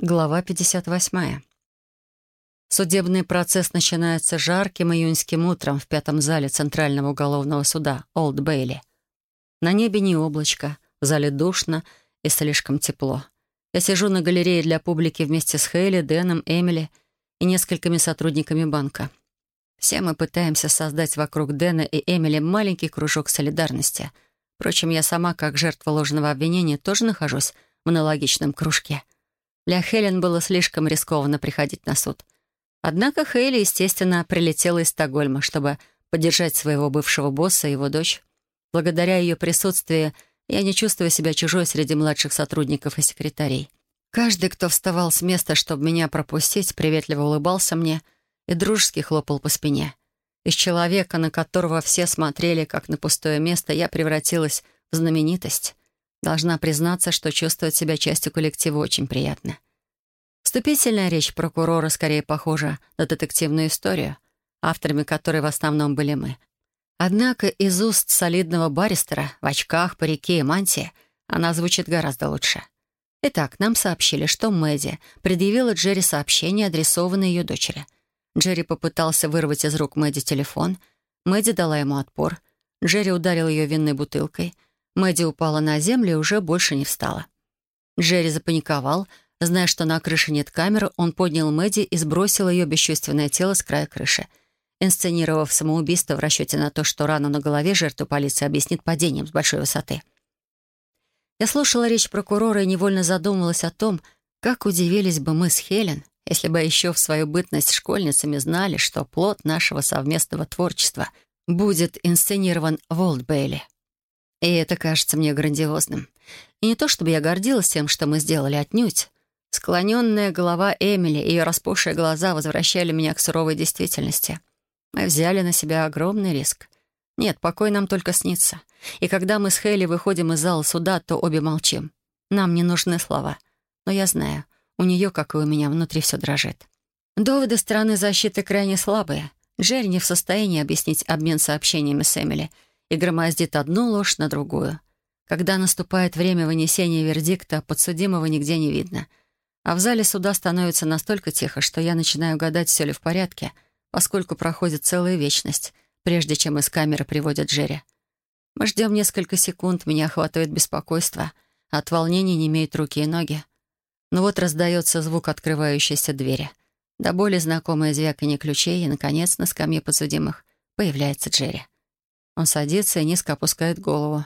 Глава 58. Судебный процесс начинается жарким июньским утром в пятом зале Центрального уголовного суда Олд Бейли. На небе не облачко, в зале душно и слишком тепло. Я сижу на галерее для публики вместе с Хейли, Дэном, Эмили и несколькими сотрудниками банка. Все мы пытаемся создать вокруг Дэна и Эмили маленький кружок солидарности. Впрочем, я сама, как жертва ложного обвинения, тоже нахожусь в аналогичном кружке — для Хелен было слишком рискованно приходить на суд. Однако Хейли, естественно, прилетела из Стокгольма, чтобы поддержать своего бывшего босса и его дочь. Благодаря ее присутствию я не чувствую себя чужой среди младших сотрудников и секретарей. Каждый, кто вставал с места, чтобы меня пропустить, приветливо улыбался мне и дружески хлопал по спине. Из человека, на которого все смотрели, как на пустое место, я превратилась в знаменитость. Должна признаться, что чувствовать себя частью коллектива очень приятно. Вступительная речь прокурора скорее похожа на детективную историю, авторами которой в основном были мы. Однако из уст солидного баристера в очках, парике и мантии она звучит гораздо лучше. Итак, нам сообщили, что Мэдди предъявила Джерри сообщение, адресованное ее дочери. Джерри попытался вырвать из рук Мэдди телефон. Мэдди дала ему отпор. Джерри ударил ее винной бутылкой — Мэдди упала на землю и уже больше не встала. Джерри запаниковал. Зная, что на крыше нет камеры, он поднял Мэдди и сбросил ее бесчувственное тело с края крыши, инсценировав самоубийство в расчете на то, что рану на голове жертву полиции объяснит падением с большой высоты. Я слушала речь прокурора и невольно задумалась о том, как удивились бы мы с Хелен, если бы еще в свою бытность школьницами знали, что плод нашего совместного творчества будет инсценирован в Олдбейле. И это кажется мне грандиозным. И не то, чтобы я гордилась тем, что мы сделали отнюдь. Склоненная голова Эмили и ее распухшие глаза возвращали меня к суровой действительности. Мы взяли на себя огромный риск. Нет, покой нам только снится. И когда мы с Хейли выходим из зала суда, то обе молчим. Нам не нужны слова. Но я знаю, у нее, как и у меня, внутри все дрожит. Доводы стороны защиты крайне слабые. Джерри не в состоянии объяснить обмен сообщениями с Эмили — и громоздит одну ложь на другую. Когда наступает время вынесения вердикта, подсудимого нигде не видно. А в зале суда становится настолько тихо, что я начинаю гадать, все ли в порядке, поскольку проходит целая вечность, прежде чем из камеры приводят Джерри. Мы ждем несколько секунд, меня охватывает беспокойство. От волнения не имеют руки и ноги. Но вот раздается звук открывающейся двери. До боли знакомое звяканье ключей, и, наконец, на скамье подсудимых появляется Джерри. Он садится и низко опускает голову.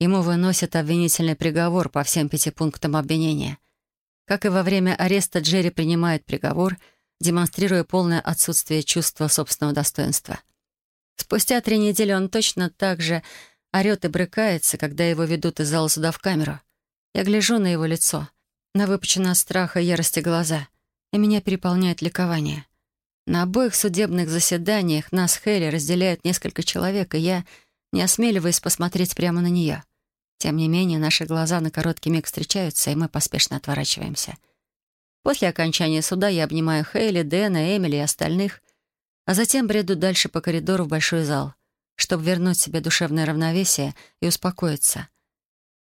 Ему выносят обвинительный приговор по всем пяти пунктам обвинения. Как и во время ареста, Джерри принимает приговор, демонстрируя полное отсутствие чувства собственного достоинства. Спустя три недели он точно так же орёт и брыкается, когда его ведут из зала суда в камеру. Я гляжу на его лицо, на выпученные от страха и ярости глаза, и меня переполняет ликование. На обоих судебных заседаниях нас Хелли разделяют несколько человек, и я не осмеливаюсь посмотреть прямо на нее. Тем не менее, наши глаза на короткий миг встречаются, и мы поспешно отворачиваемся. После окончания суда я обнимаю Хейли, Дэна, Эмили и остальных, а затем бреду дальше по коридору в большой зал, чтобы вернуть себе душевное равновесие и успокоиться.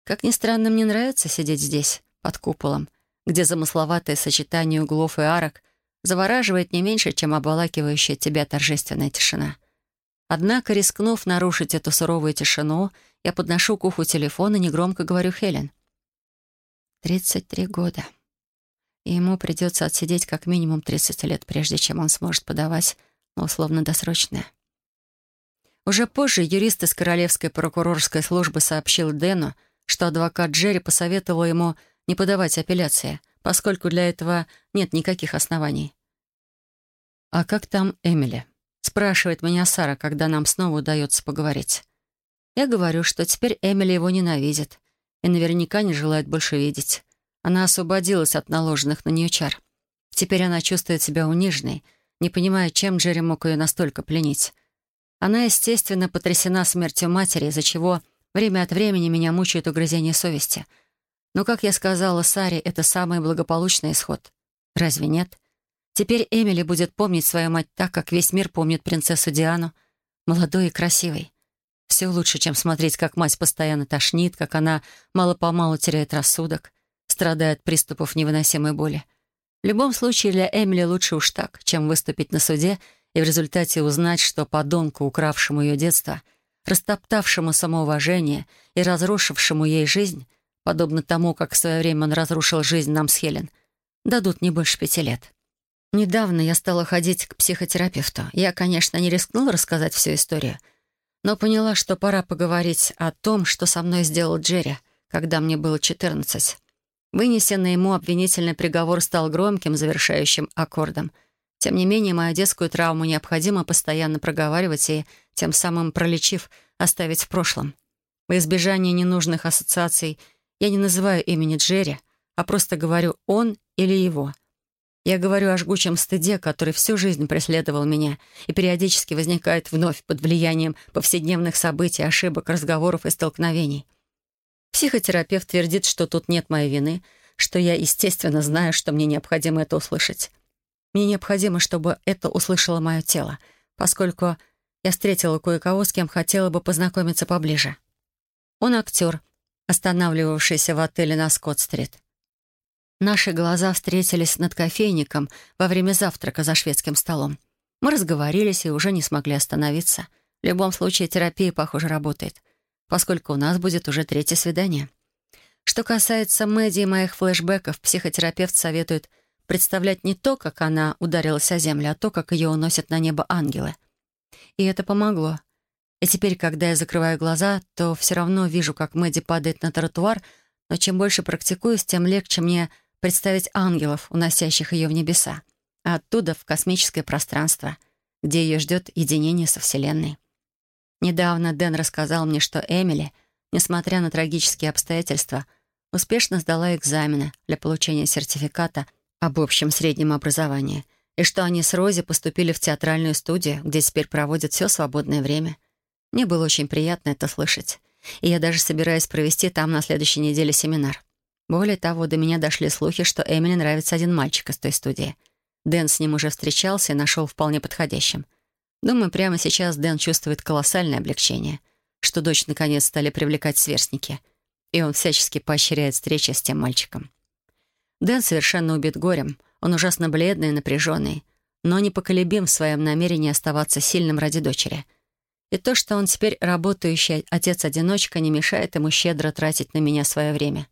Как ни странно, мне нравится сидеть здесь, под куполом, где замысловатое сочетание углов и арок — завораживает не меньше, чем обволакивающая тебя торжественная тишина. Однако, рискнув нарушить эту суровую тишину, я подношу к уху телефон и негромко говорю Хелен. «Тридцать три года. И ему придется отсидеть как минимум 30 лет, прежде чем он сможет подавать на условно-досрочное». Уже позже юрист из Королевской прокурорской службы сообщил Дэну, что адвокат Джерри посоветовал ему не подавать апелляции — поскольку для этого нет никаких оснований. «А как там Эмили?» — спрашивает меня Сара, когда нам снова удается поговорить. Я говорю, что теперь Эмили его ненавидит и наверняка не желает больше видеть. Она освободилась от наложенных на нее чар. Теперь она чувствует себя униженной, не понимая, чем Джерри мог ее настолько пленить. Она, естественно, потрясена смертью матери, из-за чего время от времени меня мучает угрызение совести — но, как я сказала Саре, это самый благополучный исход. Разве нет? Теперь Эмили будет помнить свою мать так, как весь мир помнит принцессу Диану, молодой и красивой. Все лучше, чем смотреть, как мать постоянно тошнит, как она мало-помалу теряет рассудок, страдает от приступов невыносимой боли, В любом случае для Эмили лучше уж так, чем выступить на суде и в результате узнать, что подонку, укравшему ее детство, растоптавшему самоуважение и разрушившему ей жизнь, подобно тому, как в свое время он разрушил жизнь нам с Хелен, дадут не больше пяти лет. Недавно я стала ходить к психотерапевту. Я, конечно, не рискнула рассказать всю историю, но поняла, что пора поговорить о том, что со мной сделал Джерри, когда мне было 14. Вынесенный ему обвинительный приговор стал громким завершающим аккордом. Тем не менее, мою детскую травму необходимо постоянно проговаривать и, тем самым пролечив, оставить в прошлом. Во избежание ненужных ассоциаций я не называю имени Джерри, а просто говорю «он» или «его». Я говорю о жгучем стыде, который всю жизнь преследовал меня и периодически возникает вновь под влиянием повседневных событий, ошибок, разговоров и столкновений. Психотерапевт твердит, что тут нет моей вины, что я, естественно, знаю, что мне необходимо это услышать. Мне необходимо, чтобы это услышало мое тело, поскольку я встретила кое-кого, с кем хотела бы познакомиться поближе. Он актер, останавливавшийся в отеле на Скотт-стрит. Наши глаза встретились над кофейником во время завтрака за шведским столом. Мы разговорились и уже не смогли остановиться. В любом случае, терапия, похоже, работает поскольку у нас будет уже третье свидание. Что касается Мэдди и моих флешбеков, психотерапевт советует представлять не то, как она ударилась о землю, а то, как ее уносят на небо ангелы. И это помогло. И теперь, когда я закрываю глаза, то все равно вижу, как Мэдди падает на тротуар, но чем больше практикуюсь, тем легче мне представить ангелов, уносящих ее в небеса, а оттуда в космическое пространство, где ее ждет единение со Вселенной. Недавно Дэн рассказал мне, что Эмили, несмотря на трагические обстоятельства, успешно сдала экзамены для получения сертификата об общем среднем образовании, и что они с Рози поступили в театральную студию, где теперь проводят все свободное время. Мне было очень приятно это слышать, и я даже собираюсь провести там на следующей неделе семинар. Более того, до меня дошли слухи, что Эмили нравится один мальчик из той студии. Дэн с ним уже встречался и нашел вполне подходящим — Думаю, прямо сейчас Дэн чувствует колоссальное облегчение, что дочь наконец стали привлекать сверстники, и он всячески поощряет встречи с тем мальчиком. Дэн совершенно убит горем, он ужасно бледный и напряженный, но непоколебим в своем намерении оставаться сильным ради дочери. И то, что он теперь работающий отец-одиночка, не мешает ему щедро тратить на меня свое время.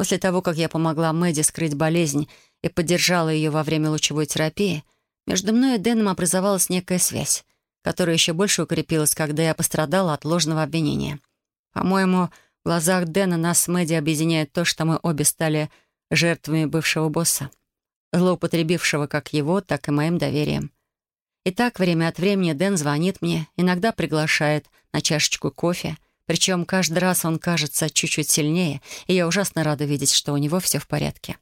После того, как я помогла Мэдди скрыть болезнь и поддержала ее во время лучевой терапии — между мной и Дэном образовалась некая связь, которая еще больше укрепилась, когда я пострадала от ложного обвинения. По-моему, в глазах Дэна нас с Мэдди объединяет то, что мы обе стали жертвами бывшего босса, злоупотребившего как его, так и моим доверием. И так время от времени Дэн звонит мне, иногда приглашает на чашечку кофе, причем каждый раз он кажется чуть-чуть сильнее, и я ужасно рада видеть, что у него все в порядке.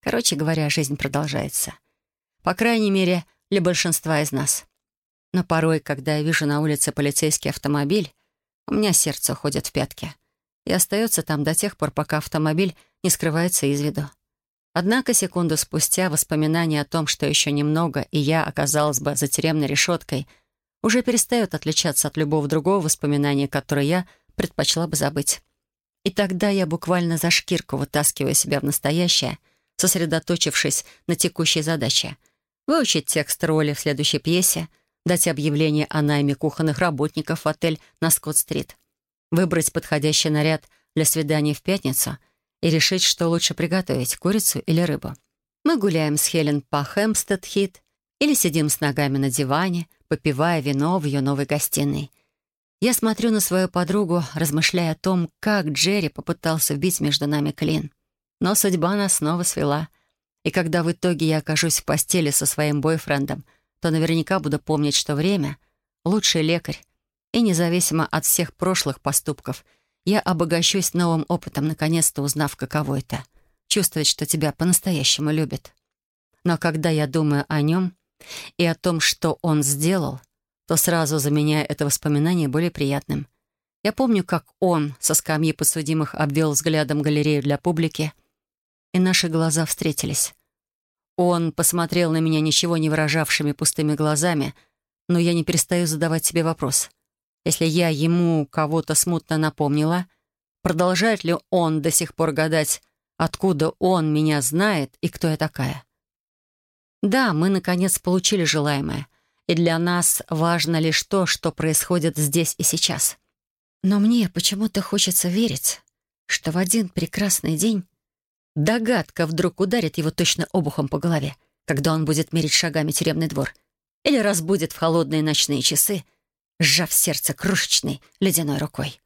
Короче говоря, жизнь продолжается. По крайней мере, для большинства из нас. Но порой, когда я вижу на улице полицейский автомобиль, у меня сердце уходит в пятки и остается там до тех пор, пока автомобиль не скрывается из виду. Однако секунду спустя воспоминание о том, что еще немного, и я оказалась бы за тюремной решеткой, уже перестает отличаться от любого другого воспоминания, которое я предпочла бы забыть. И тогда я буквально за шкирку вытаскиваю себя в настоящее, сосредоточившись на текущей задаче — выучить текст роли в следующей пьесе, дать объявление о найме кухонных работников в отель на Скотт-стрит, выбрать подходящий наряд для свидания в пятницу и решить, что лучше приготовить, курицу или рыбу. Мы гуляем с Хелен по Хэмпстед-Хит или сидим с ногами на диване, попивая вино в ее новой гостиной. Я смотрю на свою подругу, размышляя о том, как Джерри попытался вбить между нами клин. Но судьба нас снова свела — и когда в итоге я окажусь в постели со своим бойфрендом, то наверняка буду помнить, что время — лучший лекарь. И независимо от всех прошлых поступков, я обогащусь новым опытом, наконец-то узнав, каково это — чувствовать, что тебя по-настоящему любят. Но когда я думаю о нем и о том, что он сделал, то сразу заменяю это воспоминание более приятным. Я помню, как он со скамьи подсудимых обвел взглядом галерею для публики, и наши глаза встретились. Он посмотрел на меня ничего не выражавшими пустыми глазами, но я не перестаю задавать себе вопрос. Если я ему кого-то смутно напомнила, продолжает ли он до сих пор гадать, Откуда он меня знает и кто я такая? Да, мы, наконец, получили желаемое. И для нас важно лишь то, что происходит здесь и сейчас. Но мне почему-то хочется верить, что в один прекрасный день догадка вдруг ударит его точно обухом по голове, когда он будет мерить шагами тюремный двор, или разбудит в холодные ночные часы, сжав сердце крошечной ледяной рукой.